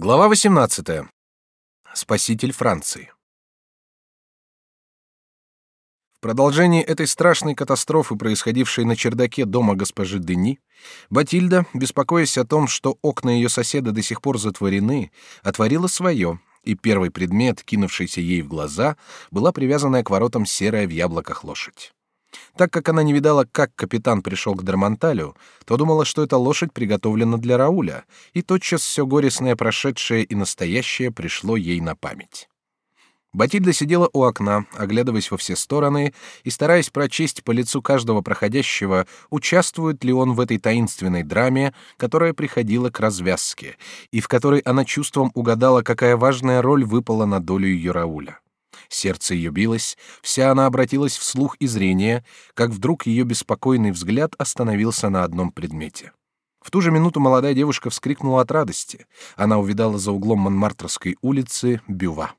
Глава 18. Спаситель Франции. В продолжении этой страшной катастрофы, происходившей на чердаке дома госпожи Дени, Батильда, беспокоясь о том, что окна ее соседа до сих пор затворены, отворила свое, и первый предмет, кинувшийся ей в глаза, была привязанная к воротам серая в яблоках лошадь. Так как она не видала, как капитан пришел к Дармонталю, то думала, что эта лошадь приготовлена для Рауля, и тотчас все горестное прошедшее и настоящее пришло ей на память. Батильда сидела у окна, оглядываясь во все стороны и стараясь прочесть по лицу каждого проходящего, участвует ли он в этой таинственной драме, которая приходила к развязке, и в которой она чувством угадала, какая важная роль выпала на долю ее Рауля. Сердце ее билось, вся она обратилась в слух и зрение, как вдруг ее беспокойный взгляд остановился на одном предмете. В ту же минуту молодая девушка вскрикнула от радости. Она увидала за углом Монмартрской улицы Бюва.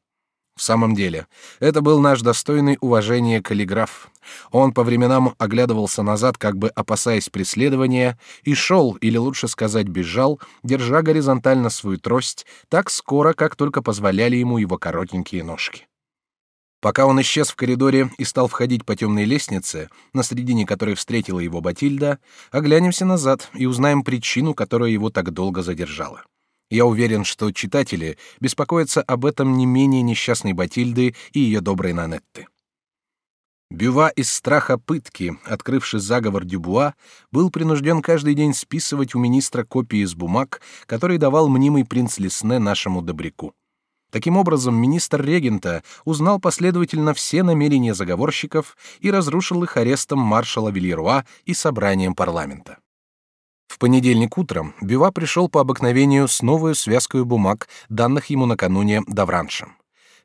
В самом деле, это был наш достойный уважения каллиграф. Он по временам оглядывался назад, как бы опасаясь преследования, и шел, или лучше сказать, бежал, держа горизонтально свою трость, так скоро, как только позволяли ему его коротенькие ножки. Пока он исчез в коридоре и стал входить по темной лестнице, на середине которой встретила его Батильда, оглянемся назад и узнаем причину, которая его так долго задержала. Я уверен, что читатели беспокоятся об этом не менее несчастной Батильды и ее доброй Нанетты. Бюва из страха пытки, открывший заговор Дюбуа, был принужден каждый день списывать у министра копии из бумаг, которые давал мнимый принц Лесне нашему добряку. Таким образом, министр регента узнал последовательно все намерения заговорщиков и разрушил их арестом маршала Вильеруа и собранием парламента. В понедельник утром Бюва пришел по обыкновению с новой связкой бумаг, данных ему накануне Давраншем.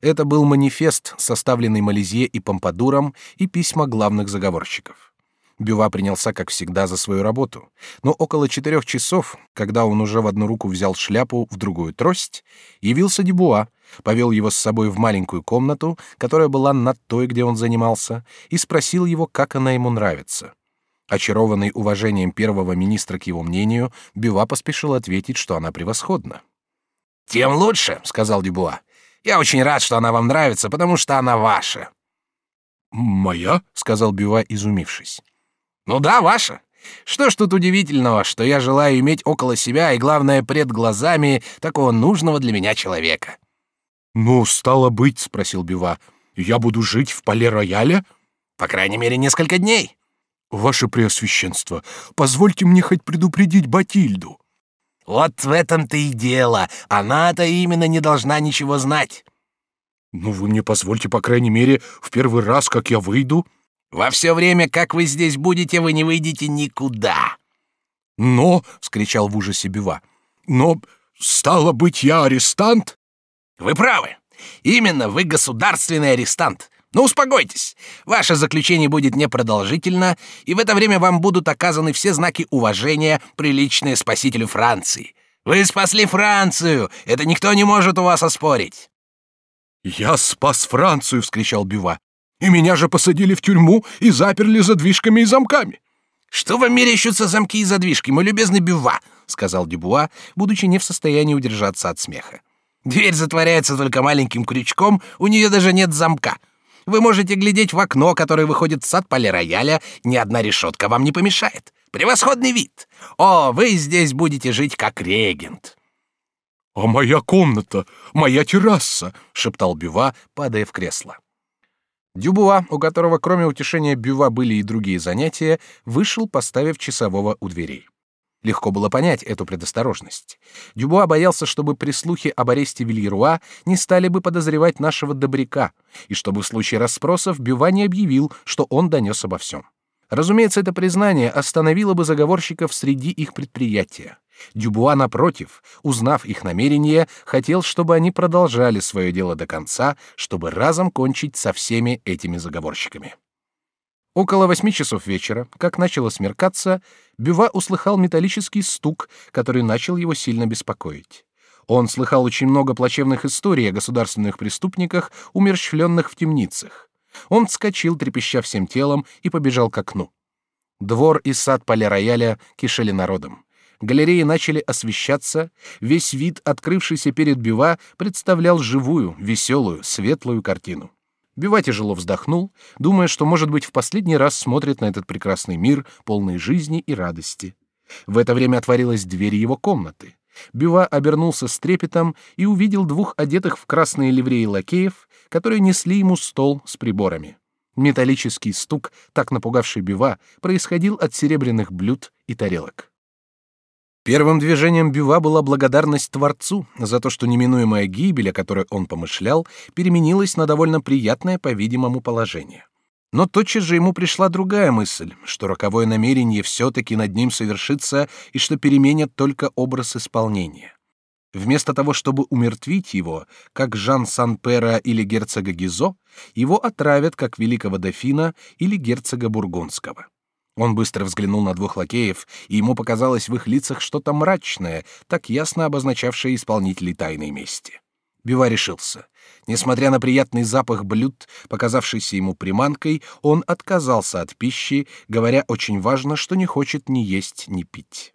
Это был манифест, составленный Малезье и Помпадуром, и письма главных заговорщиков. Бюва принялся, как всегда, за свою работу. Но около четырех часов, когда он уже в одну руку взял шляпу, в другую трость, явился Дюбуа, повел его с собой в маленькую комнату, которая была над той, где он занимался, и спросил его, как она ему нравится. Очарованный уважением первого министра к его мнению, Бюва поспешил ответить, что она превосходна. «Тем лучше», — сказал Дюбуа. «Я очень рад, что она вам нравится, потому что она ваша». «Моя?» — сказал Бюва, изумившись. Ну да, ваша. Что ж тут удивительного, что я желаю иметь около себя и, главное, пред глазами такого нужного для меня человека? Ну, стало быть, спросил Бива. Я буду жить в Пале-Рояле? По крайней мере, несколько дней. Ваше Преосвященство, позвольте мне хоть предупредить Батильду. Вот в этом-то и дело. Она-то именно не должна ничего знать. Ну, вы мне позвольте, по крайней мере, в первый раз, как я выйду, во все время, как вы здесь будете, вы не выйдете никуда. Но, вскричал в ужасе Бива, но стало быть, я арестант? Вы правы. Именно вы государственный арестант. Но успокойтесь. Ваше заключение будет непродолжительно, и в это время вам будут оказаны все знаки уважения, приличные спасителю Франции. Вы спасли Францию. Это никто не может у вас оспорить. Я спас Францию, вскричал Бива. И меня же посадили в тюрьму и заперли задвижками и замками. Что вам мерещатся замки и задвижки, мой любезный Бюва? сказал Дюбуа, будучи не в состоянии удержаться от смеха. Дверь затворяется только маленьким крючком, у нее даже нет замка. Вы можете глядеть в окно, которое выходит в сад полирояля, ни одна решетка вам не помешает. Превосходный вид. О, вы здесь будете жить как регент. А моя комната, моя терраса, шептал Бюва, падая в кресло. Дюбуа, у которого кроме утешения Бюва были и другие занятия, вышел, поставив часового у дверей. Легко было понять эту предосторожность. Дюбуа боялся, чтобы при слухе об аресте Вильеруа не стали бы подозревать нашего добряка, и чтобы в случае расспросов Бюва не объявил, что он донес обо всем. Разумеется, это признание остановило бы заговорщиков среди их предприятия. Дюбуа, напротив, узнав их намерения, хотел, чтобы они продолжали свое дело до конца, чтобы разом кончить со всеми этими заговорщиками. Около восьми часов вечера, как начало смеркаться, Бюва услыхал металлический стук, который начал его сильно беспокоить. Он слыхал очень много плачевных историй о государственных преступниках, умерщвленных в темницах. Он вскочил, трепеща всем телом, и побежал к окну. Двор и сад поля рояля кишели народом. Галереи начали освещаться, весь вид, открывшийся перед Бива, представлял живую, веселую, светлую картину. Бива тяжело вздохнул, думая, что, может быть, в последний раз смотрит на этот прекрасный мир, полный жизни и радости. В это время отворилась дверь его комнаты. Бива обернулся с трепетом и увидел двух одетых в красные ливреи лакеев, которые несли ему стол с приборами. Металлический стук, так напугавший Бива, происходил от серебряных блюд и тарелок. Первым движением Бюва была благодарность Творцу за то, что неминуемая гибель, о которой он помышлял, переменилась на довольно приятное, по-видимому, положение. Но тотчас же ему пришла другая мысль, что роковое намерение все-таки над ним совершится и что переменят только образ исполнения. Вместо того, чтобы умертвить его, как Жан Сан-Пера или герцога Гизо, его отравят, как великого дофина или герцога Бургундского. Он быстро взглянул на двух лакеев, и ему показалось в их лицах что-то мрачное, так ясно обозначавшее исполнителей тайной мести. Бива решился. Несмотря на приятный запах блюд, показавшийся ему приманкой, он отказался от пищи, говоря очень важно, что не хочет ни есть, ни пить.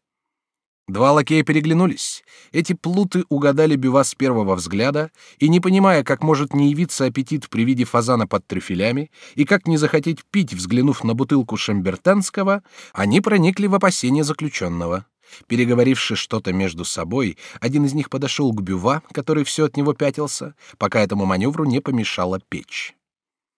Два лакея переглянулись. Эти плуты угадали Бюва с первого взгляда, и, не понимая, как может не явиться аппетит при виде фазана под трюфелями, и как не захотеть пить, взглянув на бутылку шамбертанского, они проникли в опасения заключенного. Переговоривши что-то между собой, один из них подошел к Бюва, который все от него пятился, пока этому маневру не помешала печь.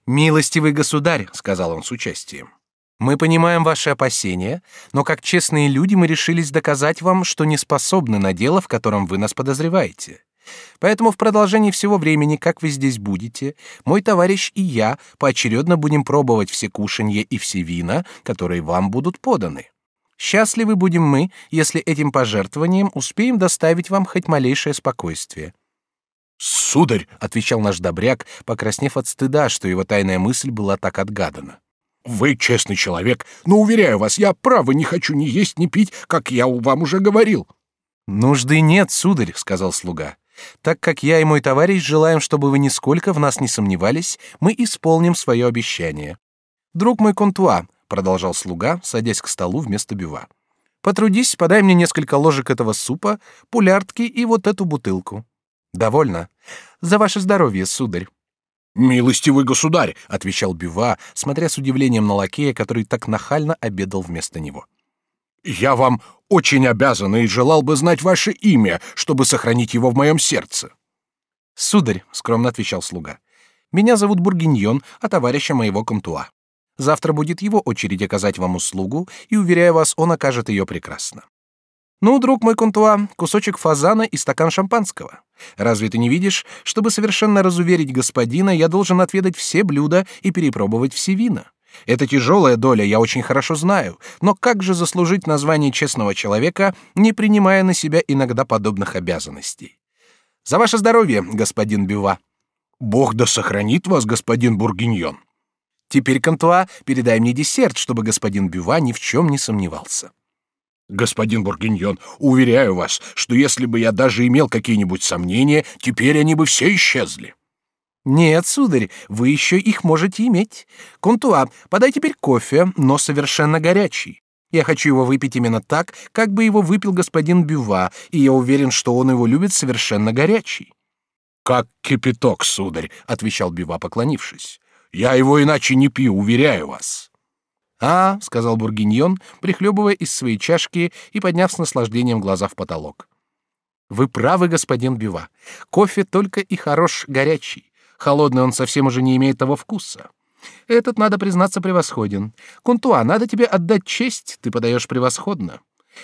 «Милостивый государь», — сказал он с участием, — мы понимаем ваши опасения, но как честные люди мы решились доказать вам, что не способны на дело, в котором вы нас подозреваете. Поэтому в продолжении всего времени, как вы здесь будете, мой товарищ и я поочередно будем пробовать все кушанья и все вина, которые вам будут поданы. Счастливы будем мы, если этим пожертвованием успеем доставить вам хоть малейшее спокойствие. Сударь, отвечал наш добряк, покраснев от стыда, что его тайная мысль была так отгадана. Вы честный человек, но уверяю вас, я право не хочу ни есть, ни пить, как я вам уже говорил. Нужды нет, сударь, сказал слуга. Так как я и мой товарищ желаем, чтобы вы нисколько в нас не сомневались, мы исполним свое обещание. Друг мой Контуа, продолжал слуга, садясь к столу вместо бюва. Потрудись, подай мне несколько ложек этого супа, пуляртки и вот эту бутылку. Довольно. За ваше здоровье, сударь. Милостивый государь, отвечал Бюва, смотря с удивлением на лакея, который так нахально обедал вместо него. Я вам очень обязан и желал бы знать ваше имя, чтобы сохранить его в моем сердце. Сударь, скромно отвечал слуга, меня зовут Бургиньон, а товарища моего Комтуа. Завтра будет его очередь оказать вам услугу, и уверяю вас, он окажет ее прекрасно. Ну, друг мой Контуа, кусочек фазана и стакан шампанского. Разве ты не видишь, чтобы совершенно разуверить господина, я должен отведать все блюда и перепробовать все вина? Это тяжелая доля, я очень хорошо знаю, но как же заслужить название честного человека, не принимая на себя иногда подобных обязанностей? За ваше здоровье, господин Бюва. Бог да сохранит вас, господин Бургиньон. Теперь, Контуа, передай мне десерт, чтобы господин Бюва ни в чем не сомневался. Господин Бургиньон, уверяю вас, что если бы я даже имел какие-нибудь сомнения, теперь они бы все исчезли. Нет, сударь, вы еще их можете иметь. Контуа, подай теперь кофе, но совершенно горячий. Я хочу его выпить именно так, как бы его выпил господин Бюва, и я уверен, что он его любит совершенно горячий. Как кипяток, сударь, отвечал Бюва, поклонившись. Я его иначе не пью, уверяю вас. А, сказал Бургиньон, прихлебывая из своей чашки и подняв с наслаждением глаза в потолок. Вы правы, господин Бива. Кофе только и хорош горячий. Холодный он совсем уже не имеет того вкуса. Этот, надо признаться, превосходен. Кунтуа, надо тебе отдать честь, ты подаешь превосходно.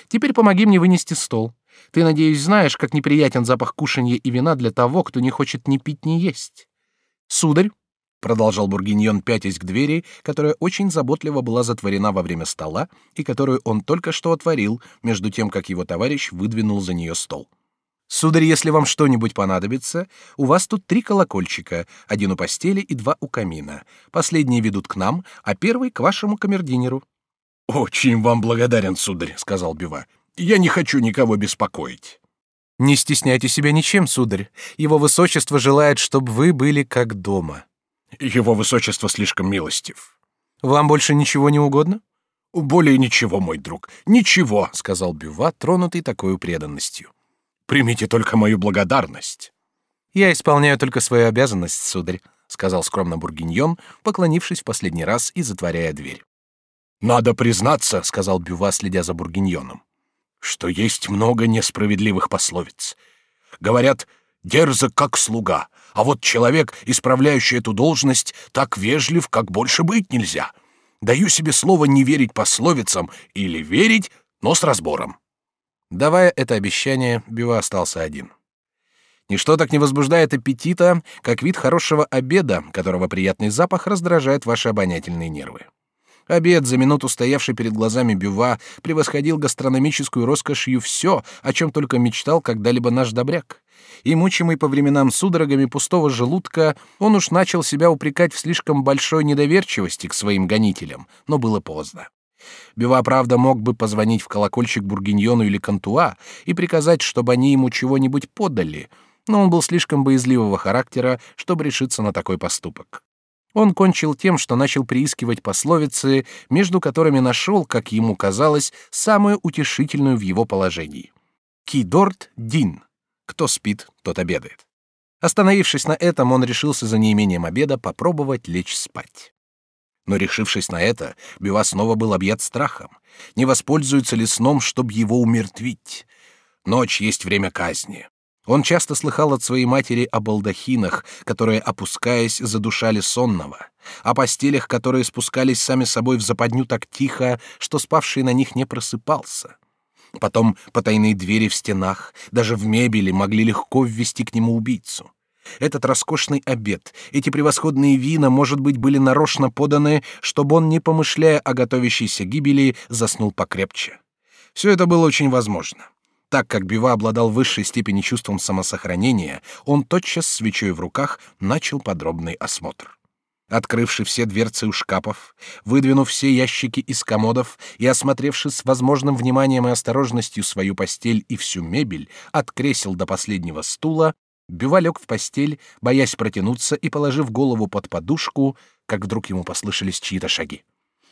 Теперь помоги мне вынести стол. Ты, надеюсь, знаешь, как неприятен запах кушанья и вина для того, кто не хочет ни пить, ни есть. Сударь, продолжал Бургиньон, пятясь к двери, которая очень заботливо была затворена во время стола и которую он только что отворил, между тем как его товарищ выдвинул за нее стол. Сударь, если вам что-нибудь понадобится, у вас тут три колокольчика, один у постели и два у камина. Последние ведут к нам, а первый к вашему камердинеру. Очень вам благодарен, сударь, сказал Бива. Я не хочу никого беспокоить. Не стесняйте себя ничем, сударь. Его высочество желает, чтобы вы были как дома. Его высочество слишком милостив. Вам больше ничего не угодно? Более ничего, мой друг, ничего, сказал Бюва, тронутый такой преданностью. Примите только мою благодарность. Я исполняю только свою обязанность, сударь, сказал скромно Бургиньон, поклонившись в последний раз и затворяя дверь. Надо признаться, сказал Бюва, следя за Бургиньоном, что есть много несправедливых пословиц. Говорят, дерзок как слуга, а вот человек, исправляющий эту должность, так вежлив, как больше быть нельзя. Даю себе слово не верить пословицам или верить, но с разбором. Давая это обещание, Бива остался один. Ничто так не возбуждает аппетита, как вид хорошего обеда, которого приятный запах раздражает ваши обонятельные нервы. Обед, за минуту стоявший перед глазами Бюва, превосходил гастрономическую роскошью все, о чем только мечтал когда-либо наш добряк. И, мучимый по временам судорогами пустого желудка, он уж начал себя упрекать в слишком большой недоверчивости к своим гонителям, но было поздно. Бюва, правда, мог бы позвонить в колокольчик Бургиньону или Кантуа и приказать, чтобы они ему чего-нибудь подали, но он был слишком боязливого характера, чтобы решиться на такой поступок. Он кончил тем, что начал приискивать пословицы, между которыми нашел, как ему казалось, самую утешительную в его положении. «Кидорт дин» — кто спит, тот обедает. Остановившись на этом, он решился за неимением обеда попробовать лечь спать. Но решившись на это, Бива снова был объят страхом. Не воспользуется ли сном, чтобы его умертвить? Ночь есть время казни. Он часто слыхал от своей матери о балдахинах, которые, опускаясь, задушали сонного, о постелях, которые спускались сами собой в западню так тихо, что спавший на них не просыпался. Потом потайные двери в стенах, даже в мебели могли легко ввести к нему убийцу. Этот роскошный обед, эти превосходные вина, может быть, были нарочно поданы, чтобы он, не помышляя о готовящейся гибели, заснул покрепче. Все это было очень возможно. Так как Бива обладал высшей степенью чувством самосохранения, он тотчас свечой в руках начал подробный осмотр. Открывши все дверцы у шкафов, выдвинув все ящики из комодов и осмотревши с возможным вниманием и осторожностью свою постель и всю мебель, от кресел до последнего стула, Бива лег в постель, боясь протянуться и положив голову под подушку, как вдруг ему послышались чьи-то шаги.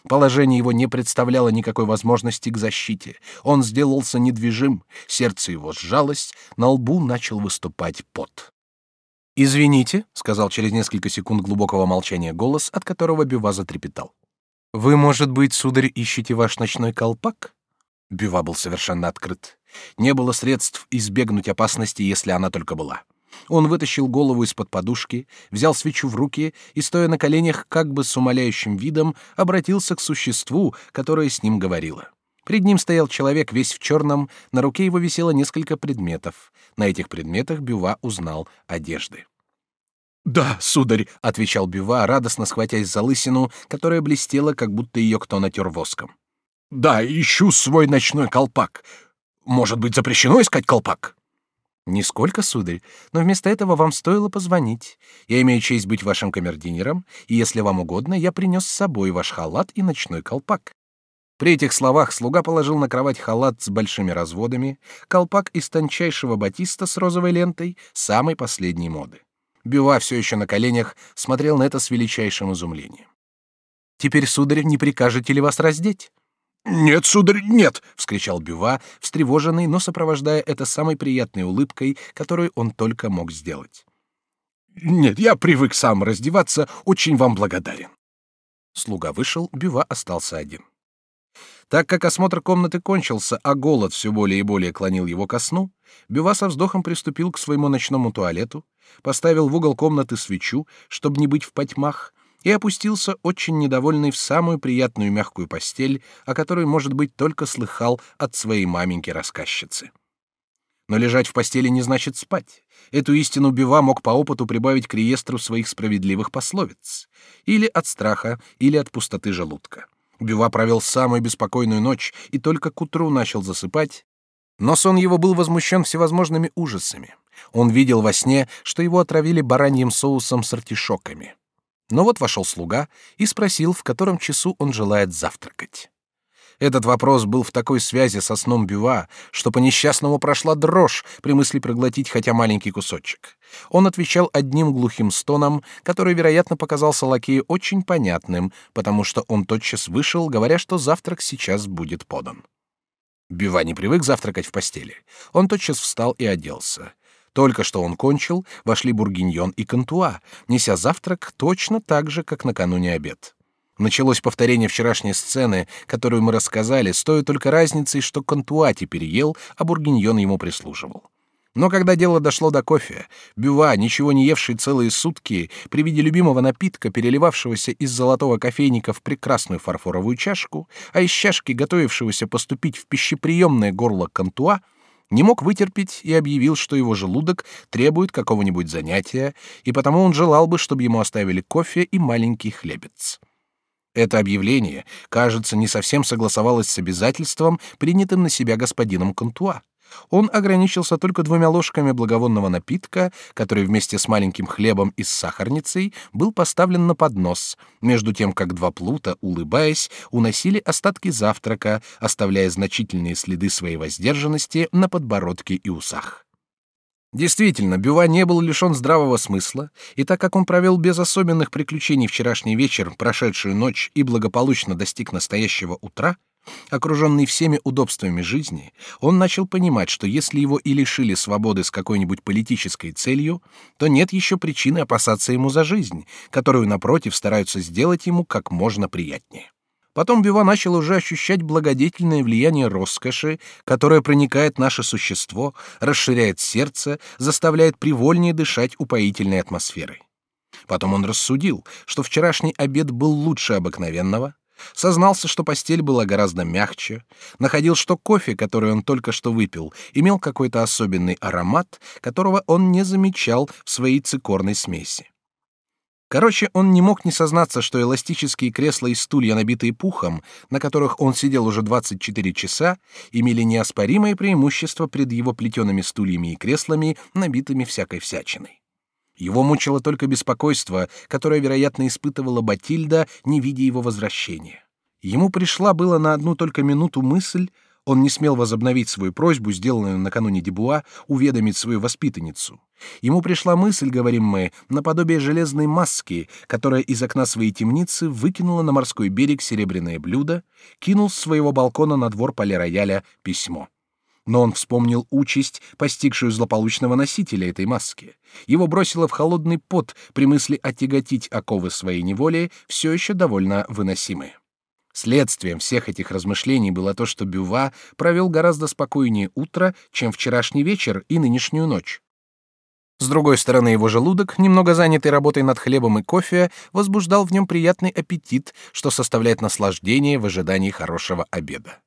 Положение его не представляло никакой возможности к защите. Он сделался недвижим, сердце его сжалось, на лбу начал выступать пот. «Извините», — сказал через несколько секунд глубокого молчания голос, от которого Бюва затрепетал. «Вы, может быть, сударь, ищете ваш ночной колпак?» Бюва был совершенно открыт. Не было средств избегнуть опасности, если она только была. Он вытащил голову из-под подушки, взял свечу в руки и, стоя на коленях, как бы с умоляющим видом, обратился к существу, которое с ним говорило. Пред ним стоял человек весь в черном, на руке его висело несколько предметов. На этих предметах Бюва узнал одежды. «Да, сударь», — отвечал Бюва, радостно схватясь за лысину, которая блестела, как будто ее кто натер воском. «Да, ищу свой ночной колпак. Может быть, запрещено искать колпак?» Нисколько, сударь, но вместо этого вам стоило позвонить. Я имею честь быть вашим камердинером, и если вам угодно, я принес с собой ваш халат и ночной колпак. При этих словах слуга положил на кровать халат с большими разводами, колпак из тончайшего батиста с розовой лентой, самой последней моды. Бюва все еще на коленях смотрел на это с величайшим изумлением. Теперь, сударь, не прикажете ли вас раздеть? «Нет, сударь, нет!» — вскричал Бюва, встревоженный, но сопровождая это самой приятной улыбкой, которую он только мог сделать. «Нет, я привык сам раздеваться, очень вам благодарен». Слуга вышел, Бюва остался один. Так как осмотр комнаты кончился, а голод все более и более клонил его ко сну, Бюва со вздохом приступил к своему ночному туалету, поставил в угол комнаты свечу, чтобы не быть в потьмах, и опустился очень недовольный в самую приятную мягкую постель, о которой, может быть, только слыхал от своей маменьки-рассказчицы. Но лежать в постели не значит спать. Эту истину Бива мог по опыту прибавить к реестру своих справедливых пословиц. Или от страха, или от пустоты желудка. Бива провел самую беспокойную ночь и только к утру начал засыпать, но сон его был возмущен всевозможными ужасами. Он видел во сне, что его отравили бараньим соусом с артишоками. Но вот вошел слуга и спросил, в котором часу он желает завтракать. Этот вопрос был в такой связи со сном Бюва, что по несчастному прошла дрожь при мысли проглотить хотя маленький кусочек. Он отвечал одним глухим стоном, который, вероятно, показался лакею очень понятным, потому что он тотчас вышел, говоря, что завтрак сейчас будет подан. Бюва не привык завтракать в постели. Он тотчас встал и оделся. Только что он кончил, вошли Бургиньон и Кантуа, неся завтрак точно так же, как накануне обед. Началось повторение вчерашней сцены, которую мы рассказали, с той только разницей, что Кантуа теперь ел, а Бургиньон ему прислуживал. Но когда дело дошло до кофе, Бюва, ничего не евший целые сутки, при виде любимого напитка, переливавшегося из золотого кофейника в прекрасную фарфоровую чашку, а из чашки, готовившегося поступить в пищеприемное горло Кантуа, не мог вытерпеть и объявил, что его желудок требует какого-нибудь занятия, и потому он желал бы, чтобы ему оставили кофе и маленький хлебец. Это объявление, кажется, не совсем согласовалось с обязательством, принятым на себя господином Контуа. Он ограничился только двумя ложками благовонного напитка, который вместе с маленьким хлебом и с сахарницей был поставлен на поднос, между тем как два плута, улыбаясь, уносили остатки завтрака, оставляя значительные следы своей воздержанности на подбородке и усах. Действительно, Бюва не был лишен здравого смысла, и так как он провел без особенных приключений вчерашний вечер, прошедшую ночь и благополучно достиг настоящего утра, окруженный всеми удобствами жизни, он начал понимать, что если его и лишили свободы с какой-нибудь политической целью, то нет еще причины опасаться ему за жизнь, которую, напротив, стараются сделать ему как можно приятнее. Потом Бива начал уже ощущать благодетельное влияние роскоши, которое проникает в наше существо, расширяет сердце, заставляет привольнее дышать упоительной атмосферой. Потом он рассудил, что вчерашний обед был лучше обыкновенного, сознался, что постель была гораздо мягче, находил, что кофе, который он только что выпил, имел какой-то особенный аромат, которого он не замечал в своей цикорной смеси. Короче, он не мог не сознаться, что эластические кресла и стулья, набитые пухом, на которых он сидел уже 24 часа, имели неоспоримое преимущество пред его плетеными стульями и креслами, набитыми всякой всячиной. Его мучило только беспокойство, которое, вероятно, испытывала Батильда, не видя его возвращения. Ему пришла было на одну только минуту мысль, он не смел возобновить свою просьбу, сделанную накануне Дебуа, уведомить свою воспитанницу. Ему пришла мысль, говорим мы, наподобие железной маски, которая из окна своей темницы выкинула на морской берег серебряное блюдо, кинул с своего балкона на двор поля-рояля письмо. Но он вспомнил участь, постигшую злополучного носителя этой маски. Его бросило в холодный пот при мысли отяготить оковы своей неволи, все еще довольно выносимые. Следствием всех этих размышлений было то, что Бюва провел гораздо спокойнее утро, чем вчерашний вечер и нынешнюю ночь. С другой стороны, его желудок, немного занятый работой над хлебом и кофе, возбуждал в нем приятный аппетит, что составляет наслаждение в ожидании хорошего обеда.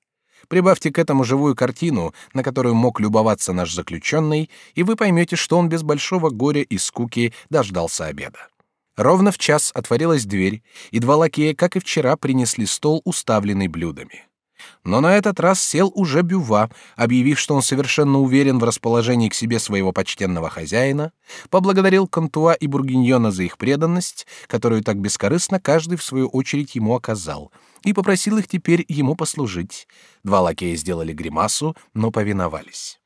Прибавьте к этому живую картину, на которую мог любоваться наш заключенный, и вы поймете, что он без большого горя и скуки дождался обеда. Ровно в час отворилась дверь, и два лакея, как и вчера, принесли стол, уставленный блюдами. Но на этот раз сел уже Бюва, объявив, что он совершенно уверен в расположении к себе своего почтенного хозяина, поблагодарил Кантуа и Бургиньона за их преданность, которую так бескорыстно каждый в свою очередь ему оказал, и попросил их теперь ему послужить. Два лакея сделали гримасу, но повиновались.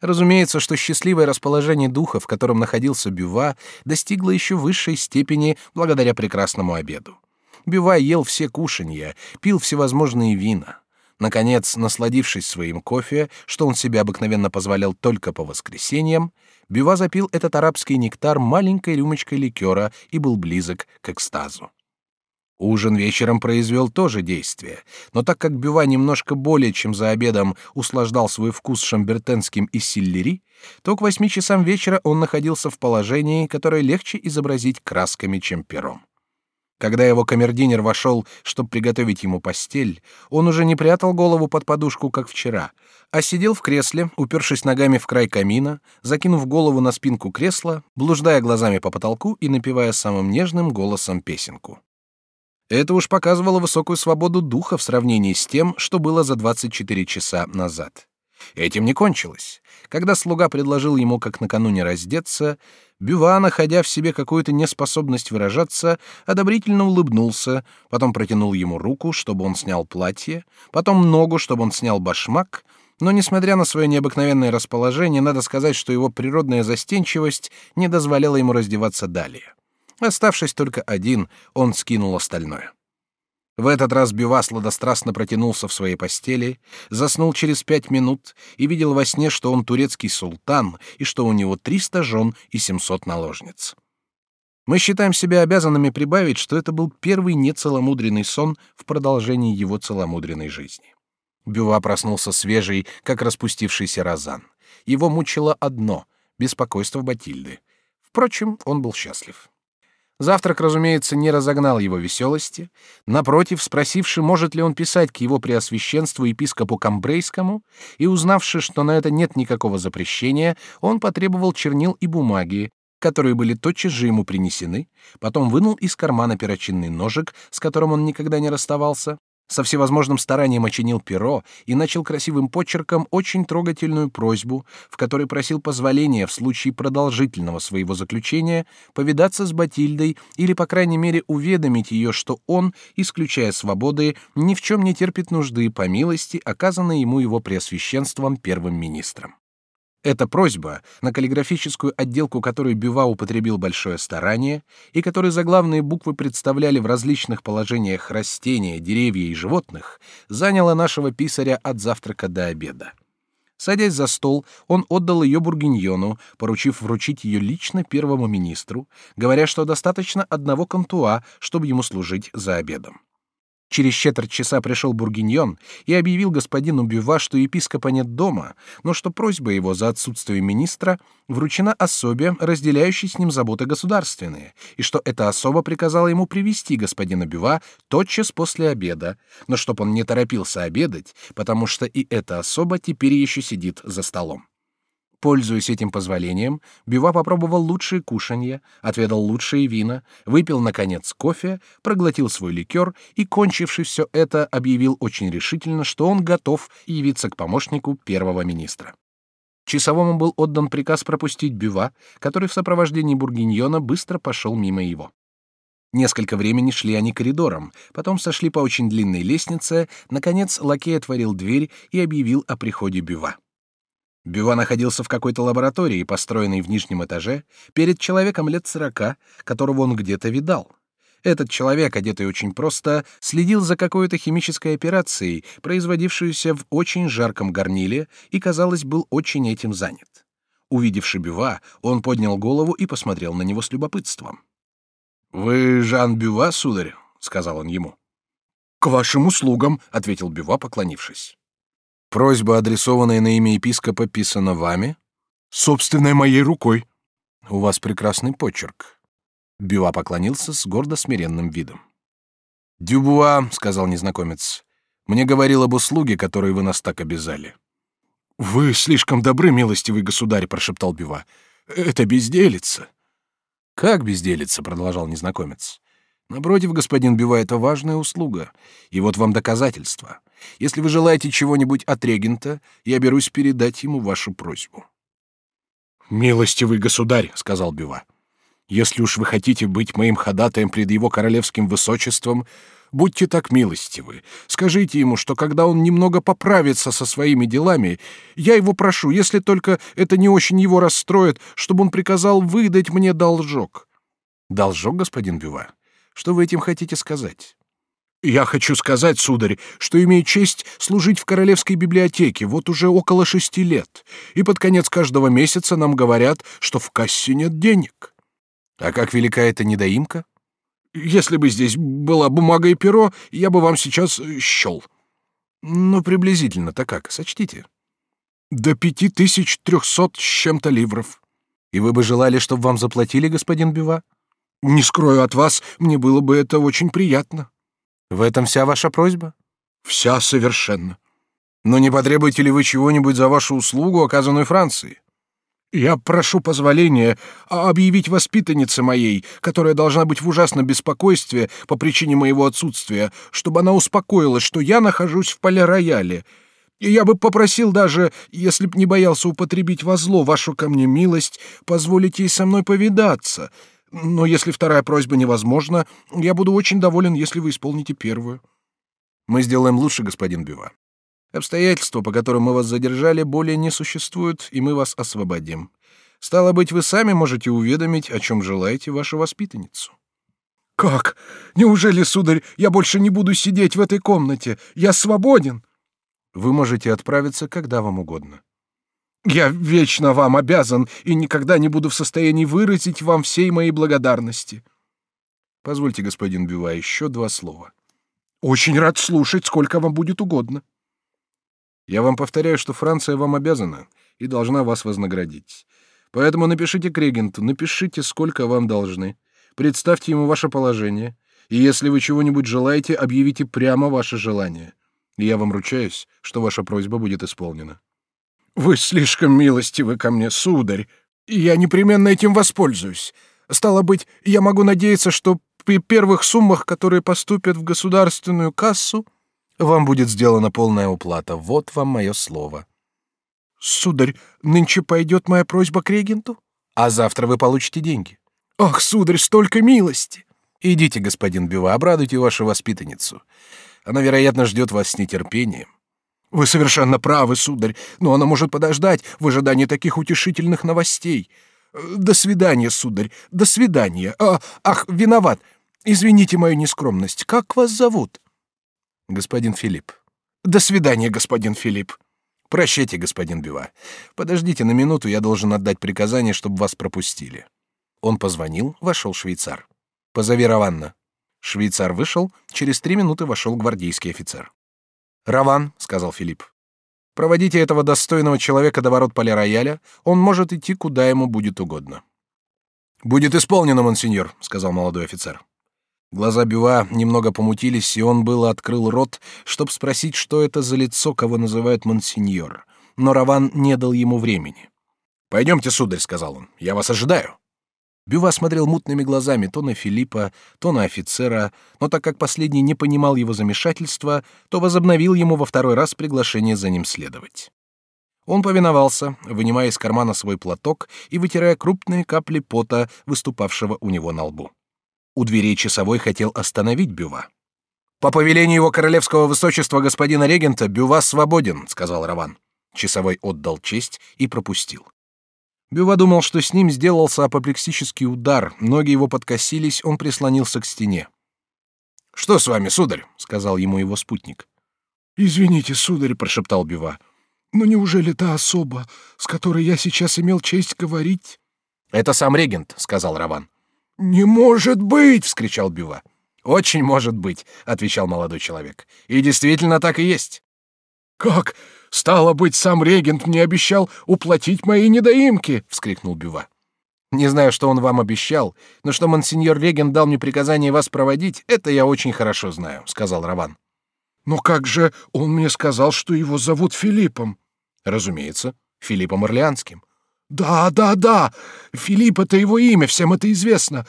Разумеется, что счастливое расположение духа, в котором находился Бюва, достигло еще высшей степени благодаря прекрасному обеду. Бюва ел все кушанья, пил всевозможные вина. Наконец, насладившись своим кофе, что он себе обыкновенно позволял только по воскресеньям, Бюва запил этот арабский нектар маленькой рюмочкой ликера и был близок к экстазу. Ужин вечером произвел тоже действие, но так как Бюва немножко более чем за обедом услаждал свой вкус шамбертенским и силлери, то к восьми часам вечера он находился в положении, которое легче изобразить красками, чем пером. Когда его камердинер вошел, чтобы приготовить ему постель, он уже не прятал голову под подушку, как вчера, а сидел в кресле, упершись ногами в край камина, закинув голову на спинку кресла, блуждая глазами по потолку и напевая самым нежным голосом песенку. Это уж показывало высокую свободу духа в сравнении с тем, что было за 24 часа назад. Этим не кончилось. Когда слуга предложил ему, как накануне, раздеться, Бюва, находя в себе какую-то неспособность выражаться, одобрительно улыбнулся, потом протянул ему руку, чтобы он снял платье, потом ногу, чтобы он снял башмак, но, несмотря на свое необыкновенное расположение, надо сказать, что его природная застенчивость не дозволяла ему раздеваться далее. Оставшись только один, он скинул остальное. В этот раз Бюва сладострастно протянулся в своей постели, заснул через пять минут и видел во сне, что он турецкий султан и что у него триста жен и семьсот наложниц. Мы считаем себя обязанными прибавить, что это был первый нецеломудренный сон в продолжении его целомудренной жизни. Бюва проснулся свежий, как распустившийся розан. Его мучило одно — беспокойство Батильды. Впрочем, он был счастлив. Завтрак, разумеется, не разогнал его веселости. Напротив, спросивши, может ли он писать к его преосвященству епископу Камбрейскому, и узнавши, что на это нет никакого запрещения, он потребовал чернил и бумаги, которые были тотчас же ему принесены, потом вынул из кармана перочинный ножик, с которым он никогда не расставался, со всевозможным старанием очинил перо и начал красивым почерком очень трогательную просьбу, в которой просил позволения в случае продолжительного своего заключения повидаться с Батильдой или, по крайней мере, уведомить ее, что он, исключая свободы, ни в чем не терпит нужды по милости, оказанной ему его преосвященством первым министром. Эта просьба, на каллиграфическую отделку которой Бюва употребил большое старание, и которой заглавные буквы представляли в различных положениях растения, деревья и животных, заняла нашего писаря от завтрака до обеда. Садясь за стол, он отдал ее Бургиньону, поручив вручить ее лично первому министру, говоря, что достаточно одного контуа, чтобы ему служить за обедом. Через четверть часа пришел Бургиньон и объявил господину Бюва, что епископа нет дома, но что просьба его за отсутствие министра вручена особе, разделяющей с ним заботы государственные, и что эта особа приказала ему привести господина Бюва тотчас после обеда, но чтоб он не торопился обедать, потому что и эта особа теперь еще сидит за столом. Пользуясь этим позволением, Бюва попробовал лучшие кушанья, отведал лучшие вина, выпил, наконец, кофе, проглотил свой ликер и, кончивший все это, объявил очень решительно, что он готов явиться к помощнику первого министра. Часовому был отдан приказ пропустить Бюва, который в сопровождении Бургиньона быстро пошел мимо его. Несколько времени шли они коридором, потом сошли по очень длинной лестнице, наконец лакей отворил дверь и объявил о приходе Бюва. Бюва находился в какой-то лаборатории, построенной в нижнем этаже, перед человеком лет сорока, которого он где-то видал. Этот человек, одетый очень просто, следил за какой-то химической операцией, производившейся в очень жарком горниле, и, казалось, был очень этим занят. Увидевши Бюва, он поднял голову и посмотрел на него с любопытством. «Вы Жан Бюва, сударь?» — сказал он ему. «К вашим услугам», — ответил Бюва, поклонившись. Просьба, адресованная на имя епископа, писана вами? Собственной моей рукой. У вас прекрасный почерк. Бюа поклонился с гордо смиренным видом. Дюбуа, сказал незнакомец, мне говорил об услуге, которой вы нас так обязали. Вы слишком добры, милостивый государь, прошептал Бюа. Это безделица. Как безделица, продолжал незнакомец. Напротив, господин Бюва, это важная услуга. И вот вам доказательство. Если вы желаете чего-нибудь от регента, я берусь передать ему вашу просьбу. Милостивый государь, сказал Бюва. Если уж вы хотите быть моим ходатаем пред его королевским высочеством, будьте так милостивы. Скажите ему, что когда он немного поправится со своими делами, я его прошу, если только это не очень его расстроит, чтобы он приказал выдать мне должок. Должок, господин Бюва? Что вы этим хотите сказать? Я хочу сказать, сударь, что имею честь служить в королевской библиотеке вот уже около шести лет, и под конец каждого месяца нам говорят, что в кассе нет денег. А как велика эта недоимка? Если бы здесь была бумага и перо, я бы вам сейчас э, счел. Ну, приблизительно-то как, сочтите. До пяти тысяч трехсот с чем-то ливров. И вы бы желали, чтобы вам заплатили, господин Бюва? Не скрою от вас, мне было бы это очень приятно. В этом вся ваша просьба? Вся совершенно. Но не потребуете ли вы чего-нибудь за вашу услугу, оказанную Франции? Я прошу позволения объявить воспитаннице моей, которая должна быть в ужасном беспокойстве по причине моего отсутствия, чтобы она успокоилась, что я нахожусь в поле-рояле. Я бы попросил даже, если б не боялся употребить во зло вашу ко мне милость, позволить ей со мной повидаться. Но если вторая просьба невозможна, я буду очень доволен, если вы исполните первую. Мы сделаем лучше, господин Бюва. Обстоятельства, по которым мы вас задержали, более не существуют, и мы вас освободим. Стало быть, вы сами можете уведомить, о чем желаете вашу воспитанницу. Как? Неужели, сударь, я больше не буду сидеть в этой комнате? Я свободен. Вы можете отправиться когда вам угодно. Я вечно вам обязан и никогда не буду в состоянии выразить вам всей моей благодарности. Позвольте, господин Бюва, еще два слова. Очень рад слушать, сколько вам будет угодно. Я вам повторяю, что Франция вам обязана и должна вас вознаградить. Поэтому напишите к регенту, напишите, сколько вам должны. Представьте ему ваше положение, и если вы чего-нибудь желаете, объявите прямо ваше желание и я вам ручаюсь, что ваша просьба будет исполнена. Вы слишком милостивы ко мне, сударь, я непременно этим воспользуюсь. Стало быть, я могу надеяться, что при первых суммах, которые поступят в государственную кассу, вам будет сделана полная уплата. Вот вам мое слово. Сударь, нынче пойдет моя просьба к регенту, а завтра вы получите деньги. Ах, сударь, столько милости! Идите, господин Бива, обрадуйте вашу воспитанницу. Она, вероятно, ждет вас с нетерпением. Вы совершенно правы, сударь, но она может подождать в ожидании таких утешительных новостей. До свидания, сударь, до свидания. А, ах, виноват. Извините мою нескромность. Как вас зовут? Господин Филипп. До свидания, господин Филипп. Прощайте, господин Бива. Подождите на минуту, я должен отдать приказание, чтобы вас пропустили. Он позвонил, вошел швейцар. Позови Раванна. Швейцар вышел, через три минуты вошел гвардейский офицер. «Раван», — сказал Филипп, — «проводите этого достойного человека до ворот поля-рояля, он может идти, куда ему будет угодно». «Будет исполнено, монсеньор», — сказал молодой офицер. Глаза Бюва немного помутились, и он было открыл рот, чтобы спросить, что это за лицо, кого называют монсеньор. Но Раван не дал ему времени. «Пойдемте, сударь», — сказал он, — «я вас ожидаю». Бюва смотрел мутными глазами то на Филиппа, то на офицера, но так как последний не понимал его замешательства, то возобновил ему во второй раз приглашение за ним следовать. Он повиновался, вынимая из кармана свой платок и вытирая крупные капли пота, выступавшего у него на лбу. У дверей часовой хотел остановить Бюва. «По повелению его королевского высочества господина регента Бюва свободен», — сказал Раван. Часовой отдал честь и пропустил. Бюва думал, что с ним сделался апоплексический удар, ноги его подкосились, он прислонился к стене. «Что с вами, сударь?» — сказал ему его спутник. «Извините, сударь», — прошептал Бюва. «Но неужели та особа, с которой я сейчас имел честь говорить...» «Это сам регент», — сказал Раван. «Не может быть!» — вскричал Бюва. «Очень может быть», — отвечал молодой человек. «И действительно так и есть». «Как? Стало быть, сам регент мне обещал уплатить мои недоимки!» — вскрикнул Бюва. «Не знаю, что он вам обещал, но что монсеньор регент дал мне приказание вас проводить, это я очень хорошо знаю», — сказал Раван. «Но как же он мне сказал, что его зовут Филиппом?» «Разумеется, Филиппом Орлеанским». «Да, да, да! Филипп — это его имя, всем это известно.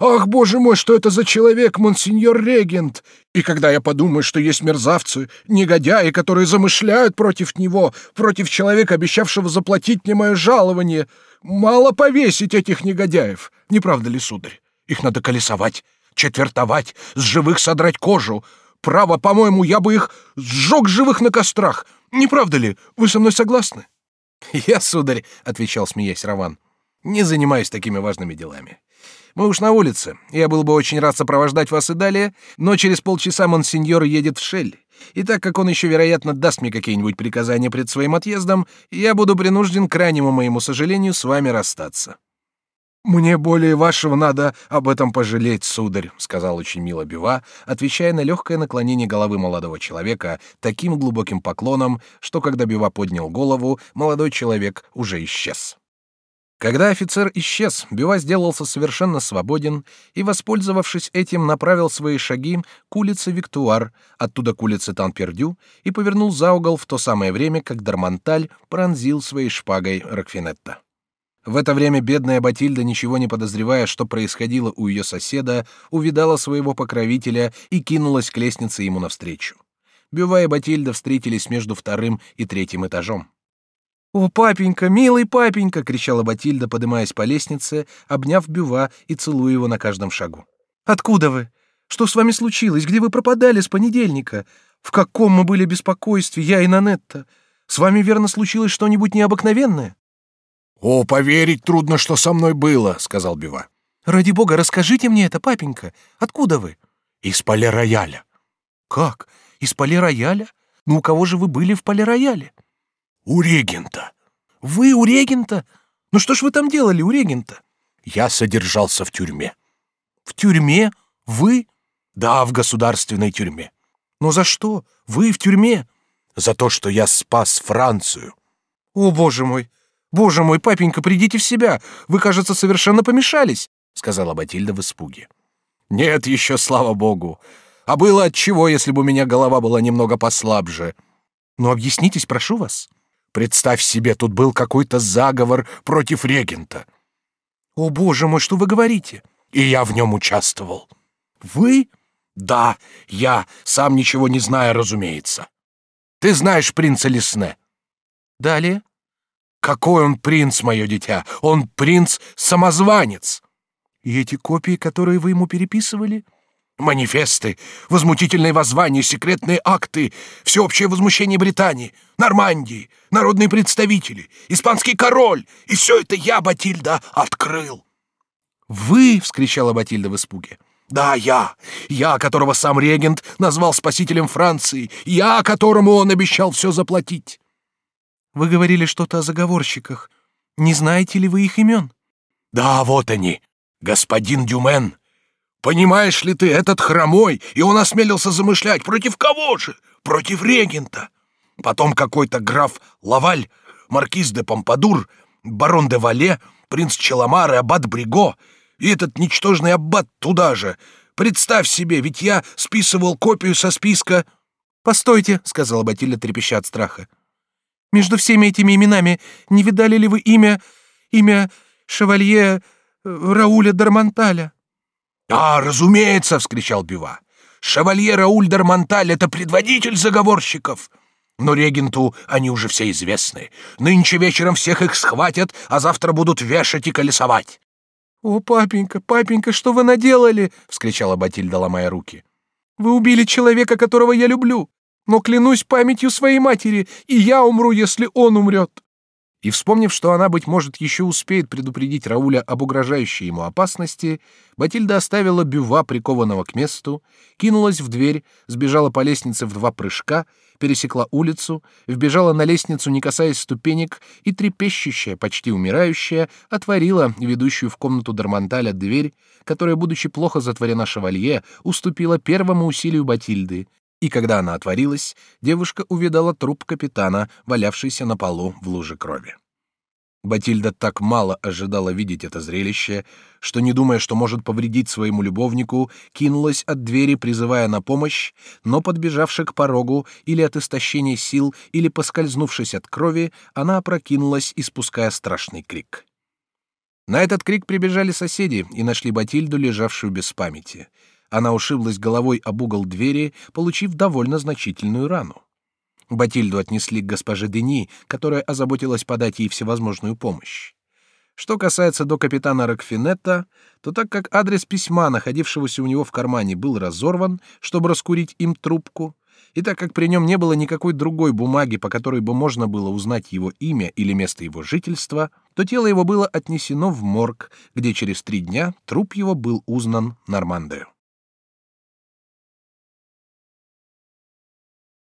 Ах, боже мой, что это за человек, монсеньор регент! И когда я подумаю, что есть мерзавцы, негодяи, которые замышляют против него, против человека, обещавшего заплатить мне мое жалование, мало повесить этих негодяев, не правда ли, сударь? Их надо колесовать, четвертовать, с живых содрать кожу. Право, по-моему, я бы их сжег живых на кострах. Не правда ли? Вы со мной согласны? Я, сударь, отвечал, смеясь Раван, не занимаюсь такими важными делами. Мы уж на улице. Я был бы очень рад сопровождать вас и далее, но через полчаса монсеньор едет в Шель. И так как он еще, вероятно, даст мне какие-нибудь приказания пред своим отъездом, я буду принужден, к крайнему моему сожалению, с вами расстаться». «Мне более вашего надо об этом пожалеть, сударь», — сказал очень мило Бюва, отвечая на легкое наклонение головы молодого человека таким глубоким поклоном, что, когда Бюва поднял голову, молодой человек уже исчез. Когда офицер исчез, Бюва сделался совершенно свободен и, воспользовавшись этим, направил свои шаги к улице Виктуар, оттуда к улице Танпердю и повернул за угол в то самое время, как Дармонталь пронзил своей шпагой Рокфинетта. В это время бедная Батильда, ничего не подозревая, что происходило у ее соседа, увидала своего покровителя и кинулась к лестнице ему навстречу. Бюва и Батильда встретились между вторым и третьим этажом. «О, папенька, милый папенька!» — кричала Батильда, поднимаясь по лестнице, обняв Бюва и целуя его на каждом шагу. «Откуда вы? Что с вами случилось? Где вы пропадали с понедельника? В каком мы были беспокойстве, я и Нанетта? С вами, верно, случилось что-нибудь необыкновенное?» «О, поверить трудно, что со мной было», — сказал Бюва. «Ради бога, расскажите мне это, папенька. Откуда вы?» «Из поле-рояля». «Как? Из поле-рояля? Ну, у кого же вы были в поле-рояле?» У регента. Вы у регента? Ну что ж вы там делали у регента? Я содержался в тюрьме. В тюрьме? Вы? Да, в государственной тюрьме. Но за что? Вы в тюрьме? За то, что я спас Францию. О, боже мой! Боже мой, папенька, придите в себя. Вы, кажется, совершенно помешались, сказала Батильда в испуге. Нет, еще слава богу. А было от чего, если бы у меня голова была немного послабже. Но объяснитесь, прошу вас. Представь себе, тут был какой-то заговор против регента. О, боже мой, что вы говорите? И я в нем участвовал. Вы? Да, я, сам ничего не зная, разумеется. Ты знаешь принца Лесне? Далее? Какой он принц, мое дитя? Он принц-самозванец. И эти копии, которые вы ему переписывали? — Манифесты, возмутительные воззвания, секретные акты, всеобщее возмущение Британии, Нормандии, народные представители, испанский король, и все это я, Батильда, открыл. «Вы!» — вскричала Батильда в испуге. «Да, я! Я, которого сам регент назвал спасителем Франции! Я, которому он обещал все заплатить!» «Вы говорили что-то о заговорщиках. Не знаете ли вы их имен?» «Да, вот они! Господин Дюмен, Понимаешь ли ты, этот хромой, и он осмелился замышлять. Против кого же? Против регента. Потом какой-то граф Лаваль, маркиз де Помпадур, барон де Вале, принц Челомар и аббат Бриго. И этот ничтожный аббат туда же. Представь себе, ведь я списывал копию со списка... «Постойте», — сказала Батильда, трепеща от страха. «Между всеми этими именами не видали ли вы имя... имя шевалье э, Рауля Дармонталя?» «А, разумеется!» — вскричал Бива. «Шевалье Рауль Дармонталь — это предводитель заговорщиков!» Но регенту они уже все известны. Нынче вечером всех их схватят, а завтра будут вешать и колесовать. «О, папенька, папенька, что вы наделали?» — вскричала Батильда, ломая руки. «Вы убили человека, которого я люблю, но клянусь памятью своей матери, и я умру, если он умрет». И вспомнив, что она, быть может, еще успеет предупредить Рауля об угрожающей ему опасности, Батильда оставила бюва, прикованного к месту, кинулась в дверь, сбежала по лестнице в два прыжка, пересекла улицу, вбежала на лестницу, не касаясь ступенек, и трепещущая, почти умирающая, отворила ведущую в комнату Дармонталя дверь, которая, будучи плохо затворена шевалье, уступила первому усилию Батильды, и когда она отворилась, девушка увидала труп капитана, валявшийся на полу в луже крови. Батильда так мало ожидала видеть это зрелище, что, не думая, что может повредить своему любовнику, кинулась от двери, призывая на помощь, но, подбежавши к порогу, или от истощения сил, или поскользнувшись от крови, она опрокинулась, испуская страшный крик. На этот крик прибежали соседи и нашли Батильду, лежавшую без памяти — она ушиблась головой об угол двери, получив довольно значительную рану. Батильду отнесли к госпоже Дени, которая озаботилась подать ей всевозможную помощь. Что касается до капитана Рокфинетта, то так как адрес письма, находившегося у него в кармане, был разорван, чтобы раскурить им трубку, и так как при нем не было никакой другой бумаги, по которой бы можно было узнать его имя или место его жительства, то тело его было отнесено в морг, где через три дня труп его был узнан Нормандою.